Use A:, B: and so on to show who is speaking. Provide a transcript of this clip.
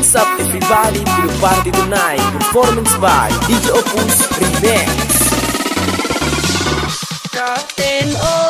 A: What's up everybody, pelo party tonight Performance by DJ Opus Remix.
B: Captain O.